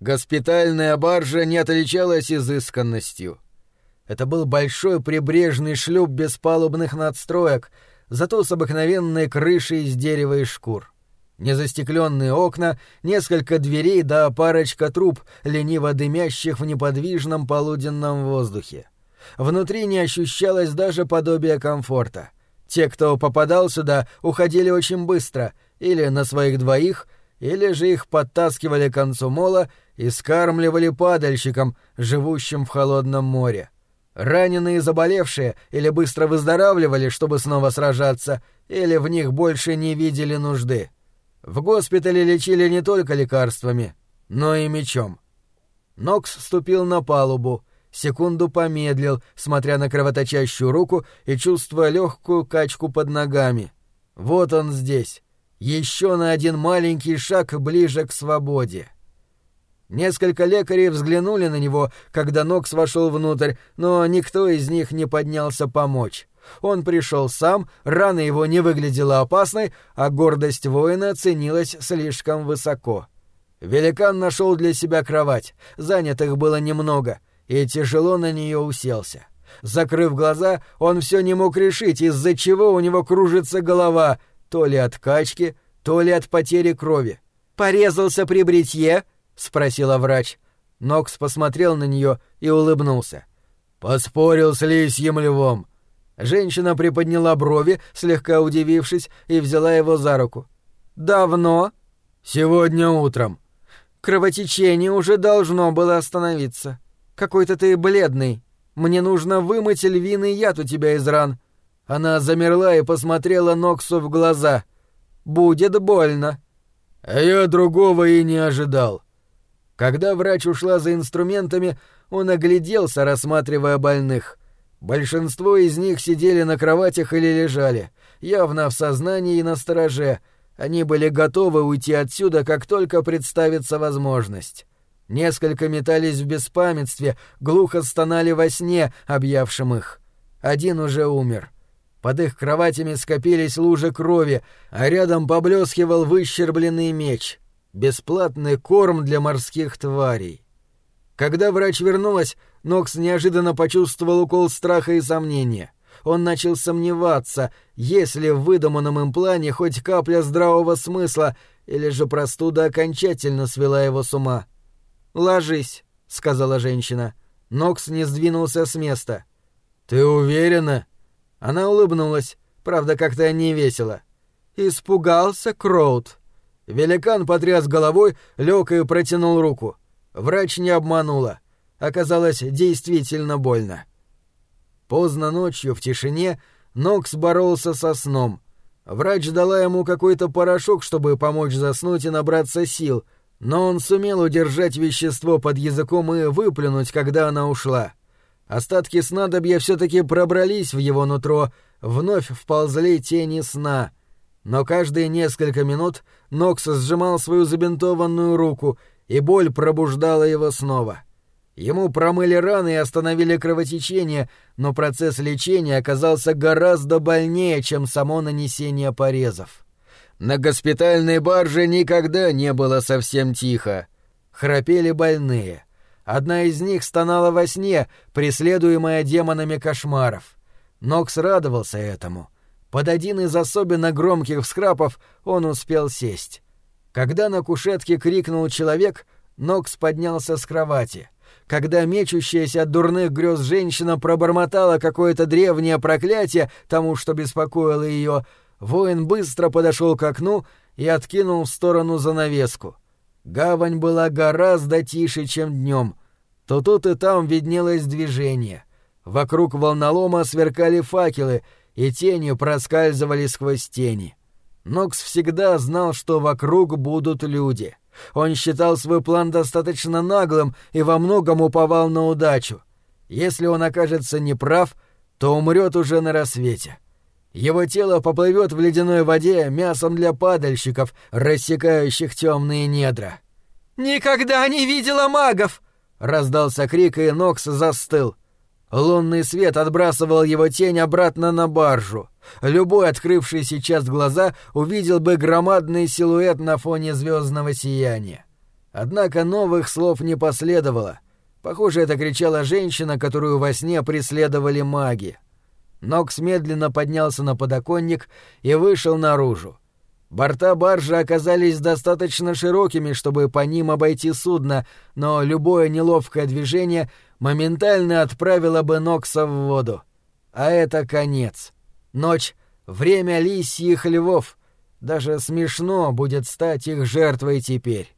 Госпитальная баржа не отличалась изысканностью. Это был большой прибрежный шлюп без палубных надстроек, зато с обыкновенной крышей из дерева и шкур. Незастекленные окна, несколько дверей да парочка труб, лениво дымящих в неподвижном полуденном воздухе. Внутри не ощущалось даже подобия комфорта. Те, кто попадал сюда, уходили очень быстро, или на своих двоих, или же их подтаскивали к концу мола и скармливали падальщикам, живущим в холодном море. Раненые и заболевшие или быстро выздоравливали, чтобы снова сражаться, или в них больше не видели нужды. В госпитале лечили не только лекарствами, но и мечом. Нокс ступил на палубу, секунду помедлил, смотря на кровоточащую руку и чувствуя легкую качку под ногами. Вот он здесь. Еще на один маленький шаг ближе к свободе. Несколько лекарей взглянули на него, когда Нокс вошел внутрь, но никто из них не поднялся помочь. Он пришел сам, рана его не выглядела опасной, а гордость воина ценилась слишком высоко. Великан нашел для себя кровать, занятых было немного, и тяжело на нее уселся. Закрыв глаза, он все не мог решить, из-за чего у него кружится голова, то ли от качки, то ли от потери крови. «Порезался при бритье?» — спросила врач. Нокс посмотрел на нее и улыбнулся. «Поспорил с лисьим львом. Женщина приподняла брови, слегка удивившись, и взяла его за руку. «Давно?» «Сегодня утром». «Кровотечение уже должно было остановиться. Какой-то ты бледный. Мне нужно вымыть львиный яд у тебя из ран». Она замерла и посмотрела Ноксу в глаза. «Будет больно». «А я другого и не ожидал». Когда врач ушла за инструментами, он огляделся, рассматривая больных — Большинство из них сидели на кроватях или лежали, явно в сознании и на стороже. Они были готовы уйти отсюда, как только представится возможность. Несколько метались в беспамятстве, глухо стонали во сне, объявшим их. Один уже умер. Под их кроватями скопились лужи крови, а рядом поблескивал выщербленный меч. Бесплатный корм для морских тварей. Когда врач вернулась, Нокс неожиданно почувствовал укол страха и сомнения. Он начал сомневаться, есть ли в выдуманном им плане хоть капля здравого смысла, или же простуда окончательно свела его с ума. «Ложись», — сказала женщина. Нокс не сдвинулся с места. «Ты уверена?» Она улыбнулась, правда, как-то невесело. «Испугался Кроуд». Великан потряс головой, лег и протянул руку. Врач не обманула оказалось действительно больно. Поздно ночью в тишине Нокс боролся со сном. Врач дала ему какой-то порошок, чтобы помочь заснуть и набраться сил, но он сумел удержать вещество под языком и выплюнуть, когда она ушла. Остатки снадобья все-таки пробрались в его нутро, вновь вползли тени сна. Но каждые несколько минут Нокс сжимал свою забинтованную руку, и боль пробуждала его снова. Ему промыли раны и остановили кровотечение, но процесс лечения оказался гораздо больнее, чем само нанесение порезов. На госпитальной барже никогда не было совсем тихо. Храпели больные. Одна из них стонала во сне, преследуемая демонами кошмаров. Нокс радовался этому. Под один из особенно громких всхрапов он успел сесть. Когда на кушетке крикнул человек, Нокс поднялся с кровати — когда мечущаяся от дурных грез женщина пробормотала какое-то древнее проклятие тому, что беспокоило ее, воин быстро подошел к окну и откинул в сторону занавеску. Гавань была гораздо тише, чем днем. То тут и там виднелось движение. Вокруг волнолома сверкали факелы, и тенью проскальзывали сквозь тени. Нокс всегда знал, что вокруг будут люди — он считал свой план достаточно наглым и во многом уповал на удачу. Если он окажется неправ, то умрет уже на рассвете. Его тело поплывет в ледяной воде мясом для падальщиков, рассекающих темные недра. «Никогда не видела магов!» — раздался крик, и Нокс застыл. Лунный свет отбрасывал его тень обратно на баржу. Любой, открывший сейчас глаза, увидел бы громадный силуэт на фоне звездного сияния. Однако новых слов не последовало. Похоже, это кричала женщина, которую во сне преследовали маги. Нокс медленно поднялся на подоконник и вышел наружу. Борта баржи оказались достаточно широкими, чтобы по ним обойти судно, но любое неловкое движение моментально отправило бы Нокса в воду. А это конец. Ночь — время лисьих львов. Даже смешно будет стать их жертвой теперь.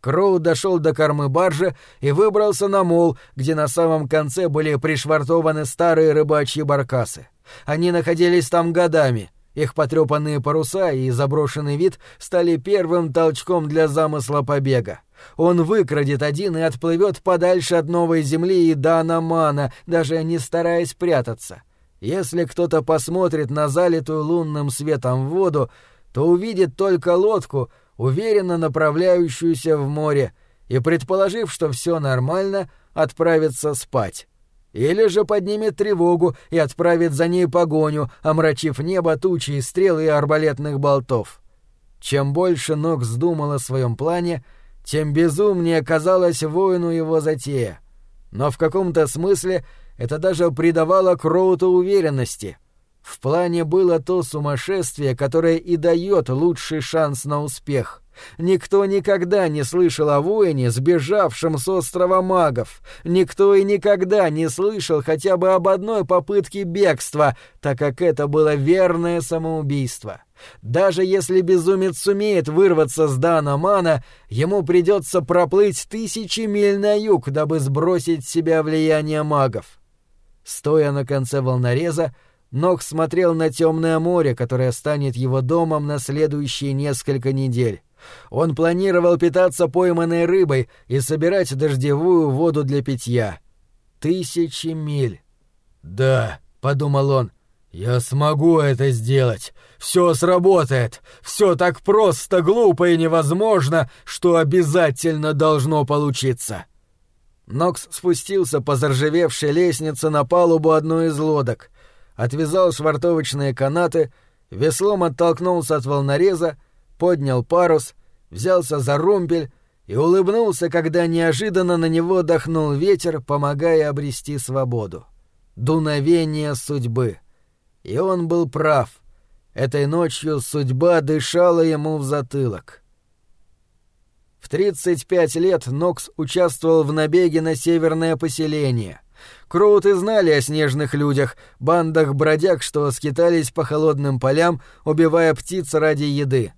Кроу дошел до кормы баржи и выбрался на мол, где на самом конце были пришвартованы старые рыбачьи баркасы. Они находились там годами — их потрепанные паруса и заброшенный вид стали первым толчком для замысла побега. Он выкрадет один и отплывет подальше от новой земли и до Анамана, даже не стараясь прятаться. Если кто-то посмотрит на залитую лунным светом воду, то увидит только лодку, уверенно направляющуюся в море, и, предположив, что все нормально, отправится спать. Или же поднимет тревогу и отправит за ней погоню, омрачив небо тучи стрел и арбалетных болтов. Чем больше Нокс думал о своем плане, тем безумнее казалось воину его затея. Но в каком-то смысле это даже придавало Кроуту уверенности. В плане было то сумасшествие, которое и дает лучший шанс на успех. Никто никогда не слышал о воине, сбежавшем с острова магов. Никто и никогда не слышал хотя бы об одной попытке бегства, так как это было верное самоубийство. Даже если безумец сумеет вырваться с Дана Мана, ему придется проплыть тысячи миль на юг, дабы сбросить с себя влияние магов. Стоя на конце волнореза, Ног смотрел на темное море, которое станет его домом на следующие несколько недель. Он планировал питаться пойманной рыбой и собирать дождевую воду для питья. Тысячи миль. «Да», — подумал он, — «я смогу это сделать. Все сработает. Все так просто, глупо и невозможно, что обязательно должно получиться». Нокс спустился по заржавевшей лестнице на палубу одной из лодок, отвязал швартовочные канаты, веслом оттолкнулся от волнореза поднял парус, взялся за румпель и улыбнулся, когда неожиданно на него дохнул ветер, помогая обрести свободу. Дуновение судьбы. И он был прав. Этой ночью судьба дышала ему в затылок. В 35 лет Нокс участвовал в набеге на северное поселение. Кроуты знали о снежных людях, бандах бродяг, что скитались по холодным полям, убивая птиц ради еды.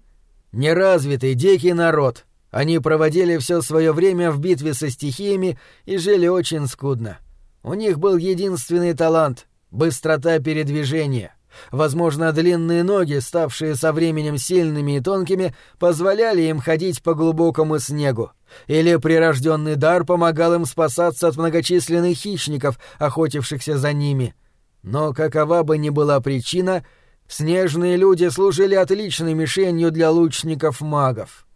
Неразвитый, дикий народ. Они проводили все свое время в битве со стихиями и жили очень скудно. У них был единственный талант — быстрота передвижения. Возможно, длинные ноги, ставшие со временем сильными и тонкими, позволяли им ходить по глубокому снегу. Или прирожденный дар помогал им спасаться от многочисленных хищников, охотившихся за ними. Но какова бы ни была причина — Снежные люди служили отличной мишенью для лучников-магов.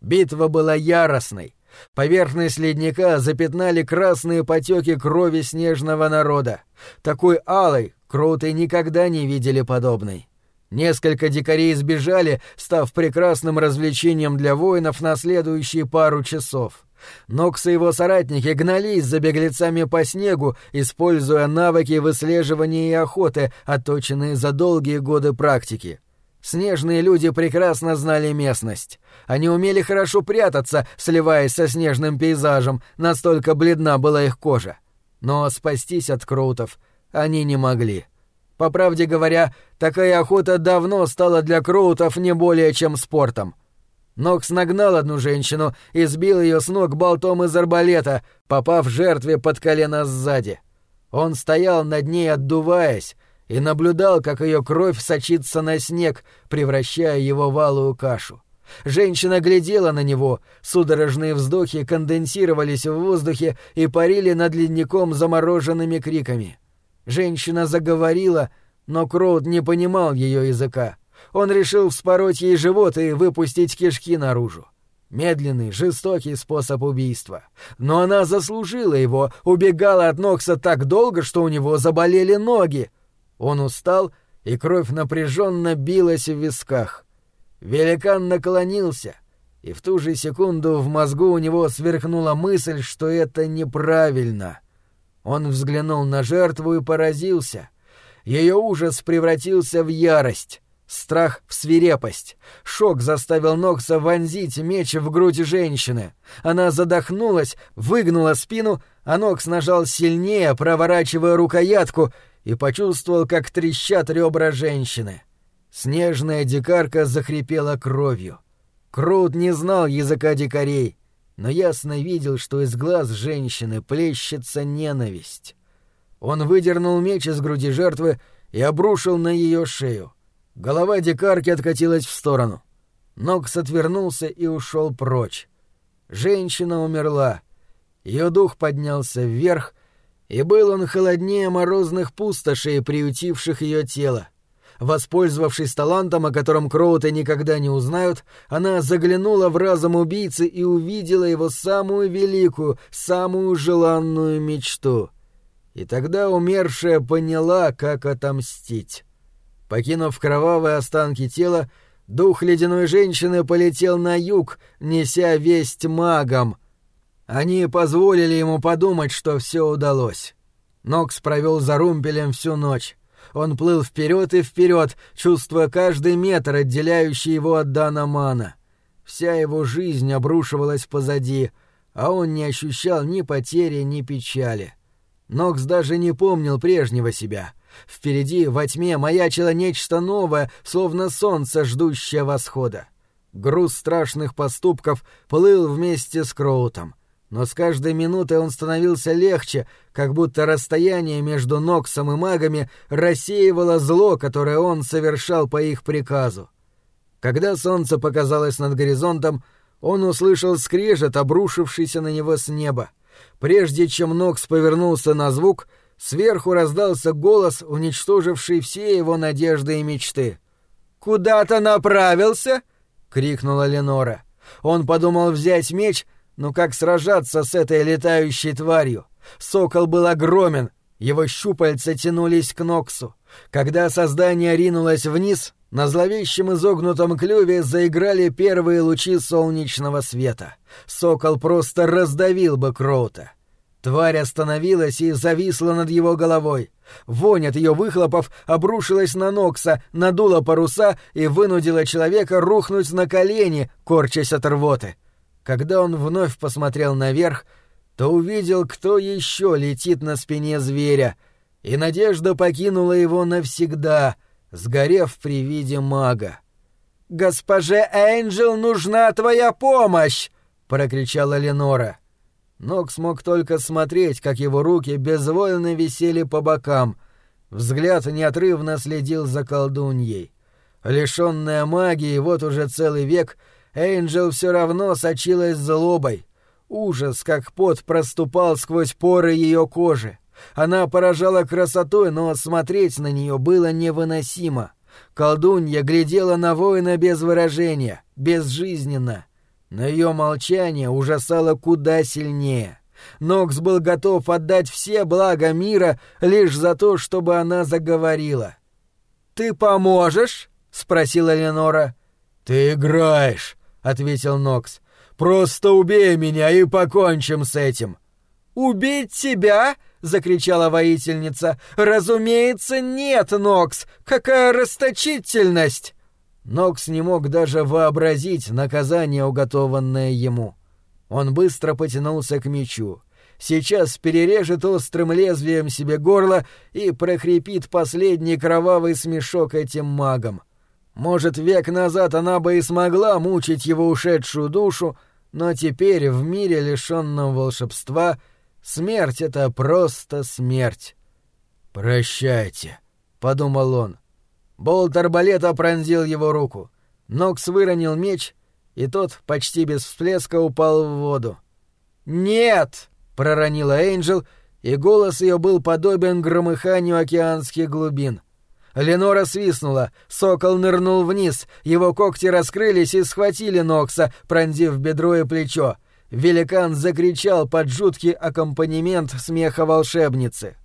Битва была яростной. Поверхность ледника запятнали красные потеки крови снежного народа. Такой алой круты никогда не видели подобной. Несколько дикарей сбежали, став прекрасным развлечением для воинов на следующие пару часов. Нокс и его соратники гнались за беглецами по снегу, используя навыки выслеживания и охоты, отточенные за долгие годы практики. Снежные люди прекрасно знали местность. Они умели хорошо прятаться, сливаясь со снежным пейзажем, настолько бледна была их кожа. Но спастись от кроутов они не могли. По правде говоря, такая охота давно стала для кроутов не более чем спортом — Нокс нагнал одну женщину и сбил ее с ног болтом из арбалета, попав жертве под колено сзади. Он стоял над ней, отдуваясь, и наблюдал, как ее кровь сочится на снег, превращая его в алую кашу. Женщина глядела на него, судорожные вздохи конденсировались в воздухе и парили над ледником замороженными криками. Женщина заговорила, но Кроуд не понимал ее языка. Он решил вспороть ей живот и выпустить кишки наружу. Медленный, жестокий способ убийства. Но она заслужила его, убегала от Нокса так долго, что у него заболели ноги. Он устал, и кровь напряженно билась в висках. Великан наклонился и в ту же секунду в мозгу у него сверкнула мысль, что это неправильно. Он взглянул на жертву и поразился. Ее ужас превратился в ярость. Страх в свирепость. Шок заставил Нокса вонзить меч в грудь женщины. Она задохнулась, выгнула спину, а Нокс нажал сильнее, проворачивая рукоятку, и почувствовал, как трещат ребра женщины. Снежная дикарка захрипела кровью. Крут не знал языка дикарей, но ясно видел, что из глаз женщины плещется ненависть. Он выдернул меч из груди жертвы и обрушил на ее шею. Голова дикарки откатилась в сторону. Нокс отвернулся и ушел прочь. Женщина умерла. Ее дух поднялся вверх, и был он холоднее морозных пустошей, приютивших ее тело. Воспользовавшись талантом, о котором Кроуты никогда не узнают, она заглянула в разум убийцы и увидела его самую великую, самую желанную мечту. И тогда умершая поняла, как отомстить. Покинув кровавые останки тела, дух ледяной женщины полетел на юг, неся весть магам. Они позволили ему подумать, что все удалось. Нокс провел за румпелем всю ночь. Он плыл вперед и вперед, чувствуя каждый метр, отделяющий его от Дана Мана. Вся его жизнь обрушивалась позади, а он не ощущал ни потери, ни печали. Нокс даже не помнил прежнего себя — Впереди, во тьме, маячило нечто новое, словно солнце, ждущее восхода. Груз страшных поступков плыл вместе с Кроутом. Но с каждой минутой он становился легче, как будто расстояние между Ноксом и магами рассеивало зло, которое он совершал по их приказу. Когда солнце показалось над горизонтом, он услышал скрежет, обрушившийся на него с неба. Прежде чем Нокс повернулся на звук, Сверху раздался голос, уничтоживший все его надежды и мечты. «Куда-то направился?» — крикнула Ленора. Он подумал взять меч, но как сражаться с этой летающей тварью? Сокол был огромен, его щупальца тянулись к Ноксу. Когда создание ринулось вниз, на зловещем изогнутом клюве заиграли первые лучи солнечного света. Сокол просто раздавил бы Кроута. Тварь остановилась и зависла над его головой. Вонь от ее выхлопов обрушилась на Нокса, надула паруса и вынудила человека рухнуть на колени, корчась от рвоты. Когда он вновь посмотрел наверх, то увидел, кто еще летит на спине зверя, и надежда покинула его навсегда, сгорев при виде мага. «Госпоже Энджел нужна твоя помощь!» — прокричала Ленора. — Нокс мог только смотреть, как его руки безвольно висели по бокам. Взгляд неотрывно следил за колдуньей. Лишенная магии вот уже целый век, Эйнджел все равно сочилась злобой. Ужас, как пот проступал сквозь поры ее кожи. Она поражала красотой, но смотреть на нее было невыносимо. Колдунья глядела на воина без выражения, безжизненно. Но ее молчание ужасало куда сильнее. Нокс был готов отдать все блага мира лишь за то, чтобы она заговорила. «Ты поможешь?» — спросила Ленора. «Ты играешь», — ответил Нокс. «Просто убей меня и покончим с этим». «Убить тебя?» — закричала воительница. «Разумеется, нет, Нокс! Какая расточительность!» Нокс не мог даже вообразить наказание, уготованное ему. Он быстро потянулся к мечу. Сейчас перережет острым лезвием себе горло и прохрипит последний кровавый смешок этим магам. Может, век назад она бы и смогла мучить его ушедшую душу, но теперь в мире, лишенном волшебства, смерть — это просто смерть. «Прощайте», — подумал он. Болт арбалета пронзил его руку. Нокс выронил меч, и тот почти без всплеска упал в воду. «Нет!» — проронила Эйнджел, и голос ее был подобен громыханию океанских глубин. Ленора свистнула, сокол нырнул вниз, его когти раскрылись и схватили Нокса, пронзив бедро и плечо. Великан закричал под жуткий аккомпанемент смеха волшебницы.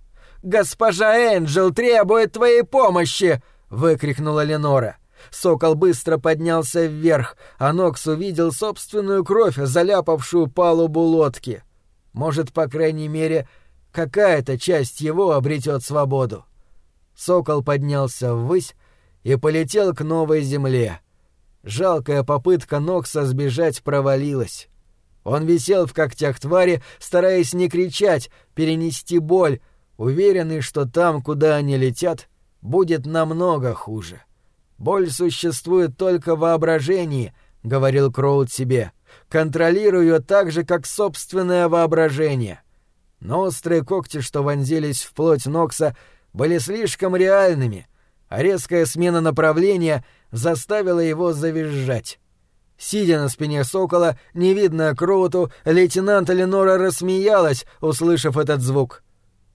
«Госпожа Энджел требует твоей помощи!» выкрикнула Ленора. Сокол быстро поднялся вверх, а Нокс увидел собственную кровь, заляпавшую палубу лодки. Может, по крайней мере, какая-то часть его обретет свободу. Сокол поднялся ввысь и полетел к новой земле. Жалкая попытка Нокса сбежать провалилась. Он висел в когтях твари, стараясь не кричать, перенести боль, уверенный, что там, куда они летят, будет намного хуже. Боль существует только в воображении, — говорил Кроуд себе. Контролируй ее так же, как собственное воображение. Но острые когти, что вонзились в плоть Нокса, были слишком реальными, а резкая смена направления заставила его завизжать. Сидя на спине сокола, невидная Кроуту, лейтенант Ленора рассмеялась, услышав этот звук.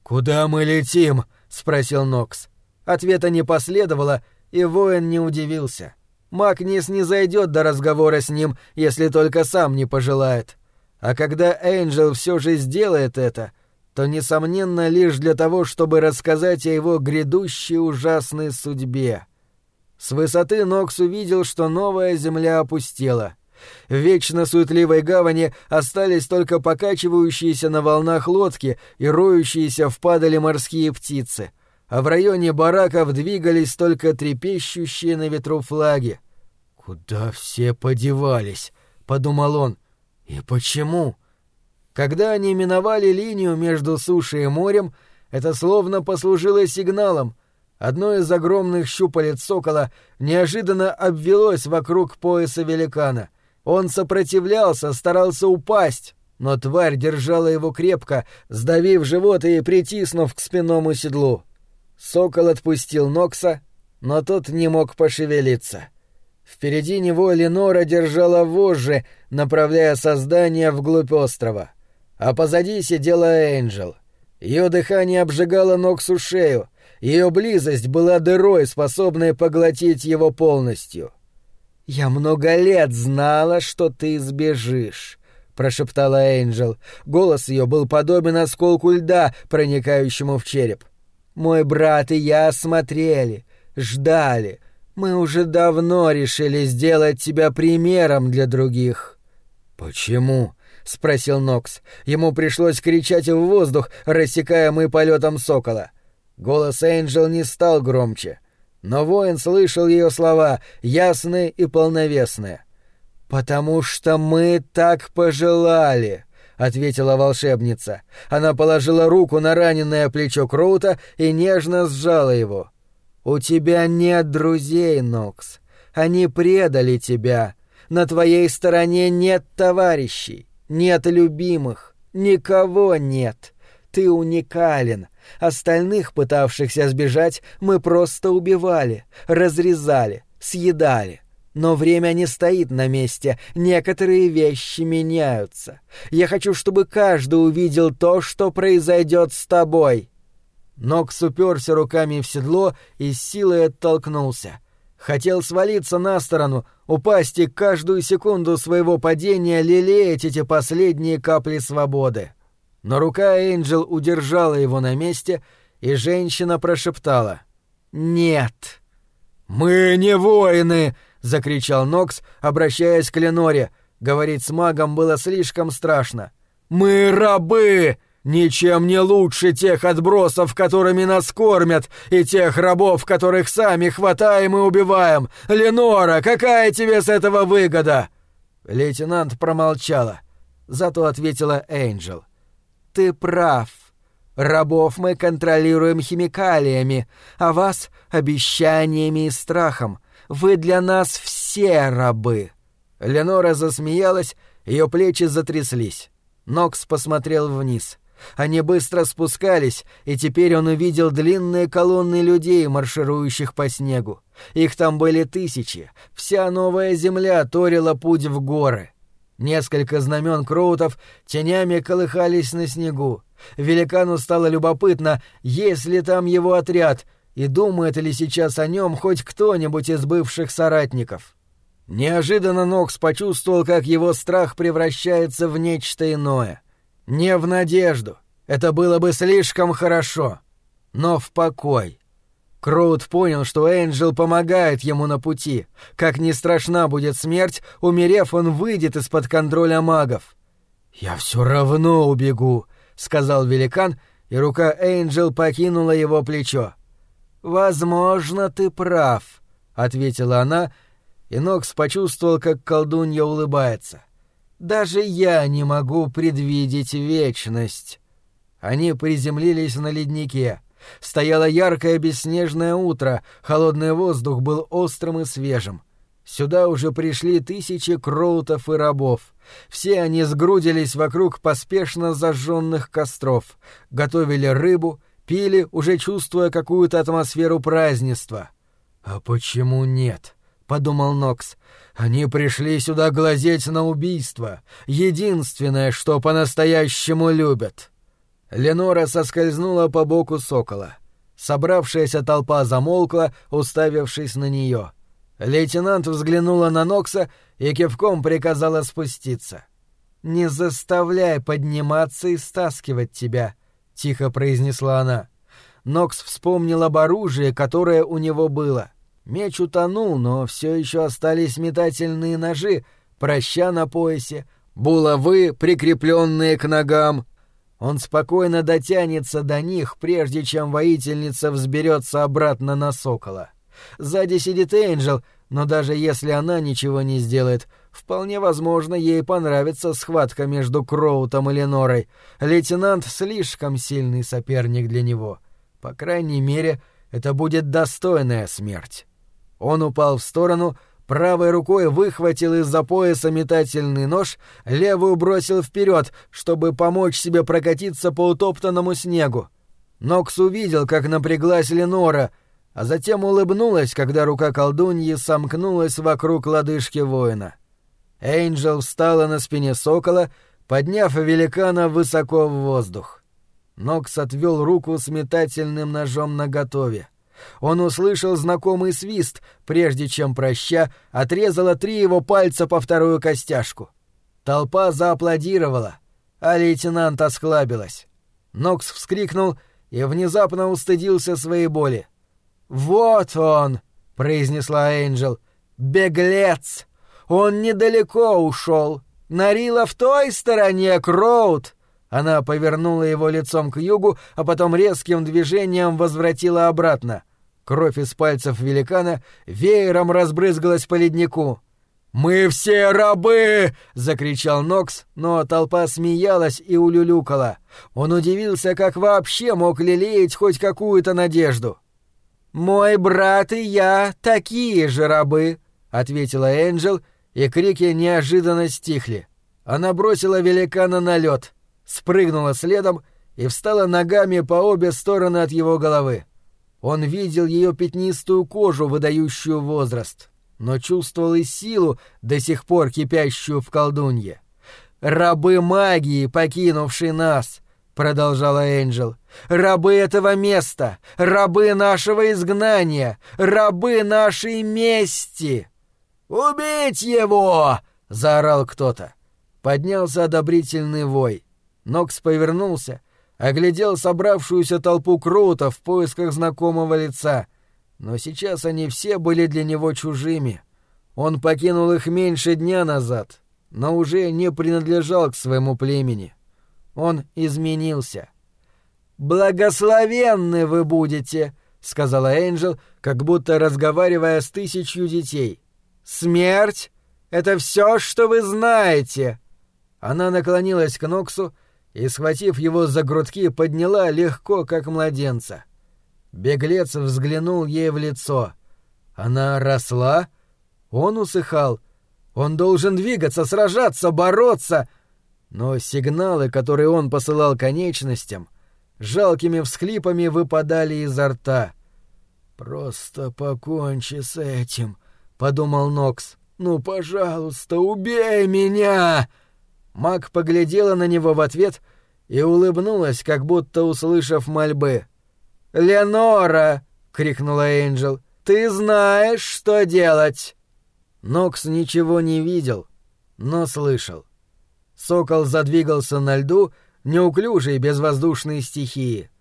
«Куда мы летим?» — спросил Нокс. Ответа не последовало, и воин не удивился. Макнис не зайдет до разговора с ним, если только сам не пожелает. А когда Энджел все же сделает это, то, несомненно, лишь для того, чтобы рассказать о его грядущей ужасной судьбе. С высоты Нокс увидел, что новая земля опустела. В вечно суетливой гавани остались только покачивающиеся на волнах лодки и роющиеся в падали морские птицы, а в районе бараков двигались только трепещущие на ветру флаги. «Куда все подевались?» — подумал он. «И почему?» Когда они миновали линию между сушей и морем, это словно послужило сигналом — Одно из огромных щупалец сокола неожиданно обвелось вокруг пояса великана. Он сопротивлялся, старался упасть, но тварь держала его крепко, сдавив живот и притиснув к спинному седлу. Сокол отпустил Нокса, но тот не мог пошевелиться. Впереди него Ленора держала вожжи, направляя создание вглубь острова. А позади сидела Энджел. Ее дыхание обжигало Ноксу шею — ее близость была дырой, способной поглотить его полностью. «Я много лет знала, что ты сбежишь», — прошептала Энджел. Голос ее был подобен осколку льда, проникающему в череп. «Мой брат и я смотрели, ждали. Мы уже давно решили сделать тебя примером для других». «Почему?» — спросил Нокс. Ему пришлось кричать в воздух, рассекаемый полетом сокола. Голос Энджел не стал громче, но воин слышал ее слова, ясные и полновесные. «Потому что мы так пожелали», — ответила волшебница. Она положила руку на раненое плечо Кроута и нежно сжала его. «У тебя нет друзей, Нокс. Они предали тебя. На твоей стороне нет товарищей, нет любимых, никого нет. Ты уникален, Остальных, пытавшихся сбежать, мы просто убивали, разрезали, съедали. Но время не стоит на месте, некоторые вещи меняются. Я хочу, чтобы каждый увидел то, что произойдет с тобой». Нокс уперся руками в седло и силой оттолкнулся. Хотел свалиться на сторону, упасть и каждую секунду своего падения лелеять эти последние капли свободы но рука Энджел удержала его на месте, и женщина прошептала «Нет». «Мы не воины!» — закричал Нокс, обращаясь к Леноре. Говорить с магом было слишком страшно. «Мы рабы! Ничем не лучше тех отбросов, которыми нас кормят, и тех рабов, которых сами хватаем и убиваем! Ленора, какая тебе с этого выгода?» Лейтенант промолчала. Зато ответила Энджел. Ты прав. Рабов мы контролируем химикалиями, а вас — обещаниями и страхом. Вы для нас все рабы». Ленора засмеялась, ее плечи затряслись. Нокс посмотрел вниз. Они быстро спускались, и теперь он увидел длинные колонны людей, марширующих по снегу. Их там были тысячи. Вся новая земля торила путь в горы. Несколько знамен Кроутов тенями колыхались на снегу. Великану стало любопытно, есть ли там его отряд, и думает ли сейчас о нем хоть кто-нибудь из бывших соратников. Неожиданно Нокс почувствовал, как его страх превращается в нечто иное. Не в надежду. Это было бы слишком хорошо. Но в покой. Кроуд понял, что Энджел помогает ему на пути. Как ни страшна будет смерть, умерев, он выйдет из-под контроля магов. «Я все равно убегу», — сказал великан, и рука Энджел покинула его плечо. «Возможно, ты прав», — ответила она, и Нокс почувствовал, как колдунья улыбается. «Даже я не могу предвидеть вечность». Они приземлились на леднике. Стояло яркое бесснежное утро, холодный воздух был острым и свежим. Сюда уже пришли тысячи кроутов и рабов. Все они сгрудились вокруг поспешно зажженных костров, готовили рыбу, пили, уже чувствуя какую-то атмосферу празднества. «А почему нет?» — подумал Нокс. «Они пришли сюда глазеть на убийство. Единственное, что по-настоящему любят». Ленора соскользнула по боку сокола. Собравшаяся толпа замолкла, уставившись на нее. Лейтенант взглянула на Нокса и кивком приказала спуститься. «Не заставляй подниматься и стаскивать тебя», — тихо произнесла она. Нокс вспомнил об оружии, которое у него было. Меч утонул, но все еще остались метательные ножи, проща на поясе, булавы, прикрепленные к ногам. Он спокойно дотянется до них, прежде чем воительница взберется обратно на сокола. Сзади сидит Энджел, но даже если она ничего не сделает, вполне возможно, ей понравится схватка между Кроутом и Ленорой. Лейтенант слишком сильный соперник для него. По крайней мере, это будет достойная смерть. Он упал в сторону, правой рукой выхватил из-за пояса метательный нож, левую бросил вперед, чтобы помочь себе прокатиться по утоптанному снегу. Нокс увидел, как напряглась Ленора — а затем улыбнулась, когда рука колдуньи сомкнулась вокруг лодыжки воина. Эйнджел встала на спине сокола, подняв великана высоко в воздух. Нокс отвел руку с метательным ножом наготове. Он услышал знакомый свист, прежде чем, проща, отрезала три его пальца по вторую костяшку. Толпа зааплодировала, а лейтенант осклабилась. Нокс вскрикнул и внезапно устыдился своей боли. «Вот он!» — произнесла Энджел. «Беглец! Он недалеко ушел. Нарила в той стороне, Кроуд!» Она повернула его лицом к югу, а потом резким движением возвратила обратно. Кровь из пальцев великана веером разбрызгалась по леднику. «Мы все рабы!» — закричал Нокс, но толпа смеялась и улюлюкала. Он удивился, как вообще мог лелеять хоть какую-то надежду. «Мой брат и я такие же рабы», — ответила Энджел, и крики неожиданно стихли. Она бросила великана на лед, спрыгнула следом и встала ногами по обе стороны от его головы. Он видел ее пятнистую кожу, выдающую возраст, но чувствовал и силу, до сих пор кипящую в колдунье. «Рабы магии, покинувшие нас!» продолжала Энджел. Рабы этого места, рабы нашего изгнания, рабы нашей мести. Убить его! заорал кто-то. Поднялся одобрительный вой. Нокс повернулся, оглядел собравшуюся толпу крутов в поисках знакомого лица. Но сейчас они все были для него чужими. Он покинул их меньше дня назад, но уже не принадлежал к своему племени. Он изменился. «Благословенны вы будете!» — сказала Энджел, как будто разговаривая с тысячью детей. «Смерть — это все, что вы знаете!» Она наклонилась к Ноксу и, схватив его за грудки, подняла легко, как младенца. Беглец взглянул ей в лицо. Она росла? Он усыхал. Он должен двигаться, сражаться, бороться, но сигналы, которые он посылал конечностям, жалкими всхлипами выпадали изо рта. «Просто покончи с этим», — подумал Нокс. «Ну, пожалуйста, убей меня!» Мак поглядела на него в ответ и улыбнулась, как будто услышав мольбы. «Ленора!» — крикнула Энджел. «Ты знаешь, что делать!» Нокс ничего не видел, но слышал. Сокол задвигался на льду, неуклюжей безвоздушной стихии.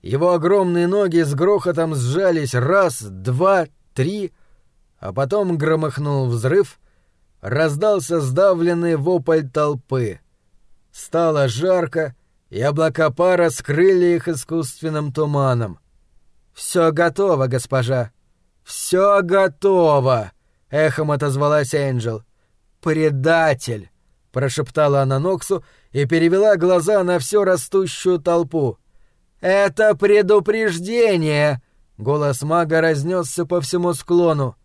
Его огромные ноги с грохотом сжались раз, два, три, а потом громыхнул взрыв, раздался сдавленный вопль толпы. Стало жарко, и облака пара скрыли их искусственным туманом. «Все готово, госпожа!» «Все готово!» — эхом отозвалась Энджел. «Предатель!» — прошептала она Ноксу и перевела глаза на всю растущую толпу. «Это предупреждение!» — голос мага разнесся по всему склону.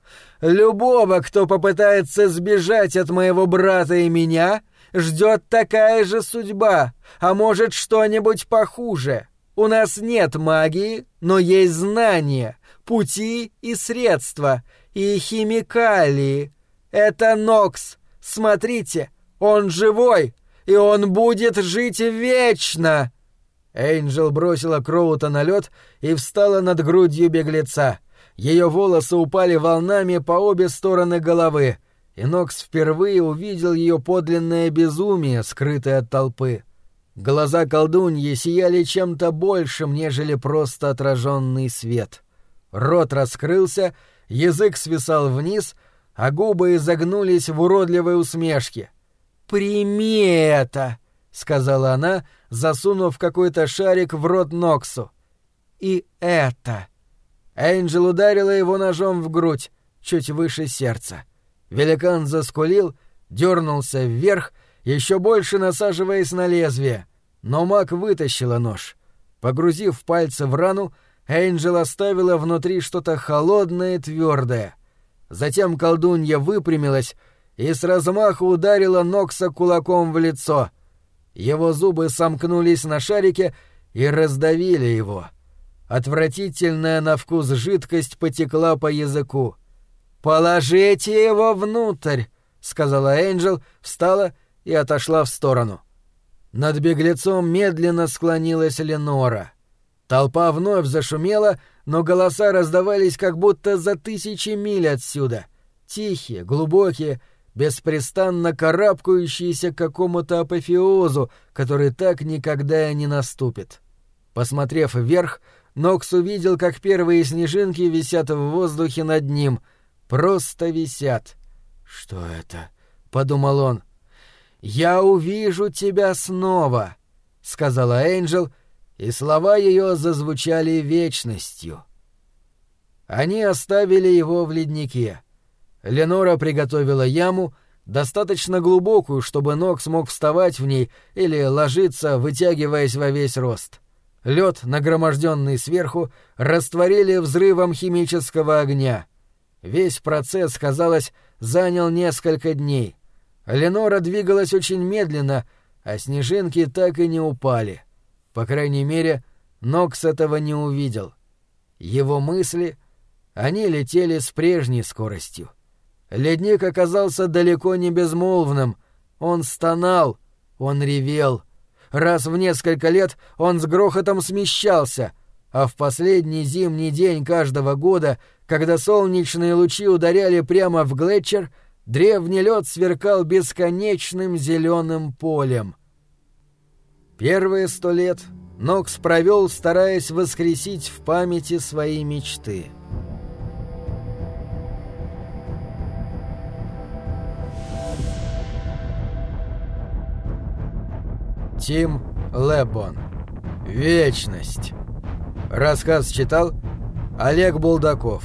«Любого, кто попытается сбежать от моего брата и меня, ждет такая же судьба, а может что-нибудь похуже. У нас нет магии, но есть знания, пути и средства, и химикалии. Это Нокс. Смотрите, он живой, и он будет жить вечно!» Эйнджел бросила Кроута на лед и встала над грудью беглеца. Ее волосы упали волнами по обе стороны головы — и Нокс впервые увидел ее подлинное безумие, скрытое от толпы. Глаза колдуньи сияли чем-то большим, нежели просто отраженный свет. Рот раскрылся, язык свисал вниз, а губы изогнулись в уродливой усмешке. «Прими это!» — сказала она, засунув какой-то шарик в рот Ноксу. «И это!» Энджел ударила его ножом в грудь, чуть выше сердца. Великан заскулил, дернулся вверх, еще больше насаживаясь на лезвие, но маг вытащила нож. Погрузив пальцы в рану, Энджел оставила внутри что-то холодное и твердое. Затем колдунья выпрямилась и с размаху ударила Нокса кулаком в лицо. Его зубы сомкнулись на шарике и раздавили его. Отвратительная на вкус жидкость потекла по языку. «Положите его внутрь», — сказала Энджел, встала и отошла в сторону. Над беглецом медленно склонилась Ленора. Толпа вновь зашумела, но голоса раздавались как будто за тысячи миль отсюда. Тихие, глубокие, беспрестанно карабкающиеся к какому-то апофеозу, который так никогда и не наступит. Посмотрев вверх, Нокс увидел, как первые снежинки висят в воздухе над ним — Просто висят. «Что это?» — подумал он. «Я увижу тебя снова», — сказала Энджел, и слова ее зазвучали вечностью. Они оставили его в леднике. Ленора приготовила яму, достаточно глубокую, чтобы Нок смог вставать в ней или ложиться, вытягиваясь во весь рост. Лед, нагроможденный сверху, растворили взрывом химического огня. Весь процесс, казалось, занял несколько дней. Ленора двигалась очень медленно, а снежинки так и не упали. По крайней мере, Нокс этого не увидел. Его мысли, они летели с прежней скоростью. Ледник оказался далеко не безмолвным. Он стонал, он ревел. Раз в несколько лет он с грохотом смещался, а в последний зимний день каждого года когда солнечные лучи ударяли прямо в Глетчер, древний лед сверкал бесконечным зеленым полем. Первые сто лет Нокс провел, стараясь воскресить в памяти свои мечты. Тим Лебон. Вечность. Рассказ читал Олег Булдаков.